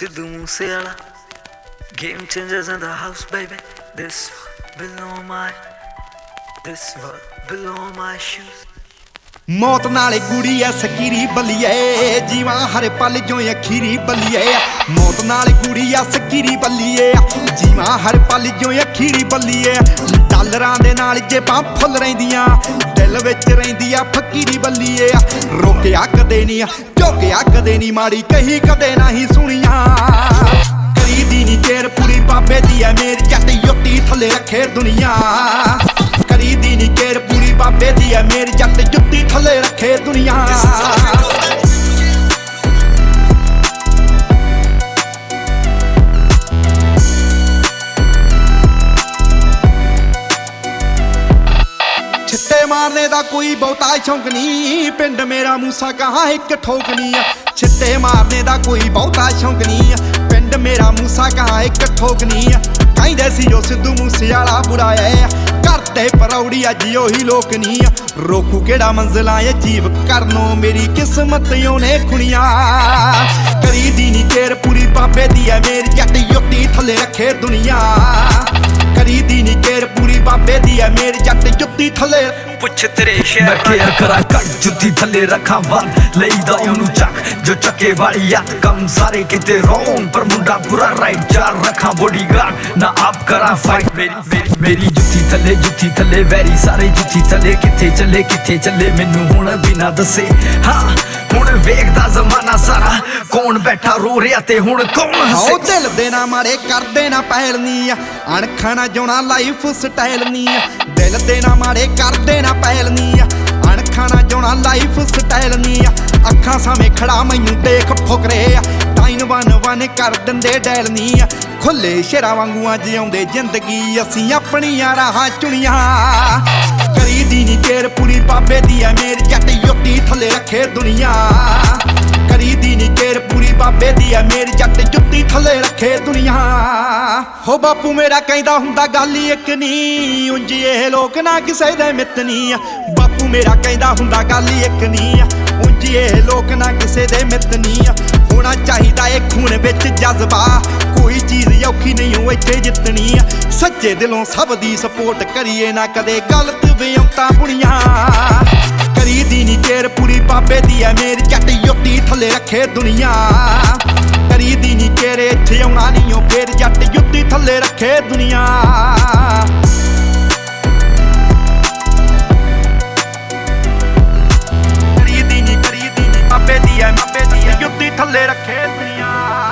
Sidhu Moose Wala game changers in the house baby this below my this below my shoes ਮੌਤ ਨਾਲੇ ਗੁੜੀ ਐ ਸਕੀਰੀ ਬਲੀਏ ਜੀਵਾ ਹਰ ਪਲ ਜੋ ਅਖੀਰੀ ਬਲੀਏ ਮੌਤ ਨਾਲੇ ਗੁੜੀ ਐ ਸਕੀਰੀ ਬਲੀਏ ਜੀਵਾ ਹਰ ਪਲ ਜੋ ਅਖੀਰੀ ਬਲੀਏ ਡਾਲਰਾਂ ਦੇ ਨਾਲ ਜੇਬਾਂ ਫੁੱਲ ਰਹਿੰਦੀਆਂ ਦਿਲ ਵਿੱਚ ਰਹਿੰਦੀ ਆ ਫਕੀਰੀ ਬੱਲੀਏ ਰੋਕਿਆ ਕਦੇ ਨਹੀਂ ਝੋਕਿਆ ਕਦੇ ਨਹੀਂ ਮਾੜੀ ਕਹੀ ਕਦੇ ਨਹੀਂ ਸੁਣੀਆਂ। ਕਰੀਦੀ ਨੀ ਤੇਰ ਪੂਰੀ, ਬਾਬੇ ਦੀ ਐ ਮੇਰੀ, ਜੱਟ ਯੁੱਤੀ ਥੱਲੇ ਰੱਖੇ ਦੁਨੀਆ। ਕਰੀਦੀ ਨੀ ਚੇਰ ਪੂਰੀ, ਬਾਬੇ ਦੀ ਐ ਮੇਰੀ, ਜੱਟ ਜੁੱਤੀ ਥੱਲੇ ਰੱਖੇ ਦੁਨੀਆ। ਮਾਰਨੇ ਦਾ ਕੋਈ ਬਹੁਤਾ ਸ਼ੌਂਕ ਨਹੀਂ। ਪਿੰਡ ਮੇਰਾ ਮੂਸਾ ਕਹਾਂ ਇੱਕ ਠੋਕ ਨਹੀਂ ਆ। ਛਿੱਟੇ ਮਾਰਨੇ ਦਾ ਕੋਈ ਬਹੁਤਾ ਸ਼ੌਂਕ ਨਹੀਂ ਆ। ਪਿੰਡ ਮੇਰਾ ਮੂਸਾ ਕਹਾਂ ਇੱਕ ਠੋਕ ਨਹੀਂ ਆ। ਕਹਿੰਦੇ ਸੀ ਜੋ ਸਿੱਧੂ ਮੂਸੇ ਵਾਲਾ ਬੁਰਾ ਐ। ਕਰਤੇ ਪਰੌੜੀ ਅੱਜ ਉਹੀ ਲੋਕ ਨਹੀਂ ਆ। ਰੋਕੂ ਕਿਹੜਾ ਮੰਜ਼ਲਾ ਇਹ ਜੀਵ ਕਰਨੋਂ ਮੇਰੀ ਕਿਸਮਤ ਉਹਨੇ ਖੁਣੀਆਂ। ਕਰੀਦੀ ਨੀ ਤੇਰ ਪੂਰੀ ਬਾਬੇ ਦੀ ਐ। ਮੇਰੀ ਜੱਟ ਯੁੱਤੀ ਥੱਲੇ ਰੱਖੇ ਦੁਨੀਆ। ਕਰੀਦੀ ਨੀ ਬਾਬੇ ਦੀ ਐ ਮੇਰੀ ਜੱਟ ਜੁੱਤੀ ਥੱਲੇ। ਪੁੱਛ ਤੇਰੇ ਮੈਂ ਸ਼ਹਿਰ ਕੇਅਰ ਕਰਾਂ ਕੱਟ ਜੁੱਤੀ ਥੱਲੇ ਰੱਖਾਂ ਵੱਲ। ਲਈਦਾ ਉਹਨੂੰ ਚੱਕ ਜੋ ਚੱਕੇ ਵਾਲੀ ਹੱਥ। ਕੰਮ ਸਾਰੇ ਕਿਤੇ ਰੋਣ ਪਰ ਮੁੰਡਾ ਪੂਰਾ ਰਾਈਟ ਚਾਰ ਰੱਖਾਂ ਬੋਡੀਗਾਰਡ ਨਾ ਕਰਾਂ ਫਾਈਟ ਮੇਰੀ ਮੇਰੀ ਮੇਰੀ ਜੁੱਤੀ ਥੱਲੇ ਜੁੱਤੀ ਥੱਲੇ, ਵੈਰੀ ਸਾਰੇ ਜੁੱਤੀ ਥੱਲੇ। ਕਿੱਥੇ ਚੱਲੇ ਕਿੱਥੇ ਚੱਲੇ, ਮੈਨੂੰ ਹੁਣ ਬਿਨਾ ਦੱਸੇ। ਹਾਂ, ਹੁਣ ਵੇਖਦਾ ਜ਼ਮਾਨਾ ਸਾਰਾ। ਕੌਣ ਬੈਠਾ ਰੋ ਰਿਹਾ ਤੇ ਹੁਣ ਕੌਣ ਆਓ ਹੱਸੇ ਦਿਲ ਦੇ ਨਾ ਮਾਰੇ, ਕਰਦੇ ਨਾ ਪੈਲਨੀ ਆ। ਅਣਖਾਂ ਨਾ ਜਾਣਾ ਲਾਈਫ ਸਟਾਈਲ ਨਹੀਂ ਆ। ਦਿਲ ਦੇ ਨਾ ਮਾਰੇ, ਕਰਦੇ ਨਾ ਪੈਲਨੀ ਆ। ਅਣਖਾਂ ਨਾ ਜਾਣਾ ਲਾਈਫ ਸਟਾਈਲ ਨਹੀਂ ਆ। ਅੱਖਾਂ ਸਾਹਮਣੇ ਖੜਾ, ਮੈਨੂੰ ਦੇਖ ਫੁਕਰੇ ਆ। ਟਾਈਨ ਵਨ ਵਨ ਕਰ ਦਿੰਦੇ ਡੈਲ ਨਹੀਂ ਆ। ਖੁੱਲੇ ਸ਼ੇਰਾਂ ਵਾਂਗੂਆਂ ਜਿਉਂਦੇ ਜ਼ਿੰਦਗੀ ਅਸੀਂ ਆਪਣੀਆਂ ਰਾਹਾਂ ਚੁਣੀਆਂ। ਕਰੀਦੀ ਨੀ ਕੇਰ ਪੂਰੀ ਬਾਬੇ ਦੀ ਐ ਮੇਰੀ ਜੱਟ ਯੁੱਤੀ ਥੱਲੇ ਰੱਖੇ ਦੁਨੀਆ। ਕਰੀਦੀ ਨੀ ਕੇਰ ਪੂਰੀ ਬਾਬੇ ਦੀ ਐ ਮੇਰੀ ਜੱਟ ਜੁੱਤੀ ਥੱਲੇ ਰੱਖੇ ਦੁਨੀਆ। ਹੋ ਬਾਪੂ ਮੇਰਾ ਕਹਿੰਦਾ ਹੁੰਦਾ ਗੱਲ ਇੱਕ ਨੀ, ਉਂਝ ਇਹ ਲੋਕ ਨਾ ਕਿਸੇ ਦੇ ਮਿੱਤ ਬਾਪੂ ਮੇਰਾ ਕਹਿੰਦਾ ਹੁੰਦਾ ਗੱਲ ਇੱਕ ਨੀ ਆ ਉਂਝ ਇਹ ਲੋਕ ਨਾ ਕਿਸੇ ਦੇ ਮਿੱਤ ਵਿੱਚ ਜਜ਼ਬਾ। ਕੋਈ ਚੀਜ਼ ਔਖੀ ਨਹੀਂ ਉਹ ਇੱਥੇ ਜਿੱਤਣੀ ਆ। ਸੱਚੇ ਦਿਲੋਂ ਸਭ ਦੀ ਸਪੋਰਟ ਕਰੀਏ ਨਾ ਕਦੇ। ਗਲਤ ਵਿਉਂਤਾਂ ਬੁਣੀਆਂ ਕਰੀਦੀ ਨੀ ਕੇਰ ਪੂਰੀ, ਬਾਬੇ ਦੀ ਐ ਮੇਰੀ ਜੱਟ ਯੁੱਤੀ ਥੱਲੇ ਰੱਖੇ ਦੁਨੀਆ। ਕਰੀਦੀ ਨੀ ਕੇਰੇ ਇੱਥੇ ਆਉਣਾ ਨਹੀਂ ਉਹ ਫੇਰ ਜੱਟ ਯੁੱਤੀ ਥੱਲੇ ਰੱਖੇ ਦੁਨੀਆ। ਕਰੀਦੀ ਨੀ ਕਰੀ ਦੀ ਨੀ, ਬਾਬੇ ਦੀ ਐ ਬਾਬੇ ਦੀ ਐ ਯੁੱਤੀ ਥੱਲੇ ਰੱਖੇ ਦੁਨੀਆ।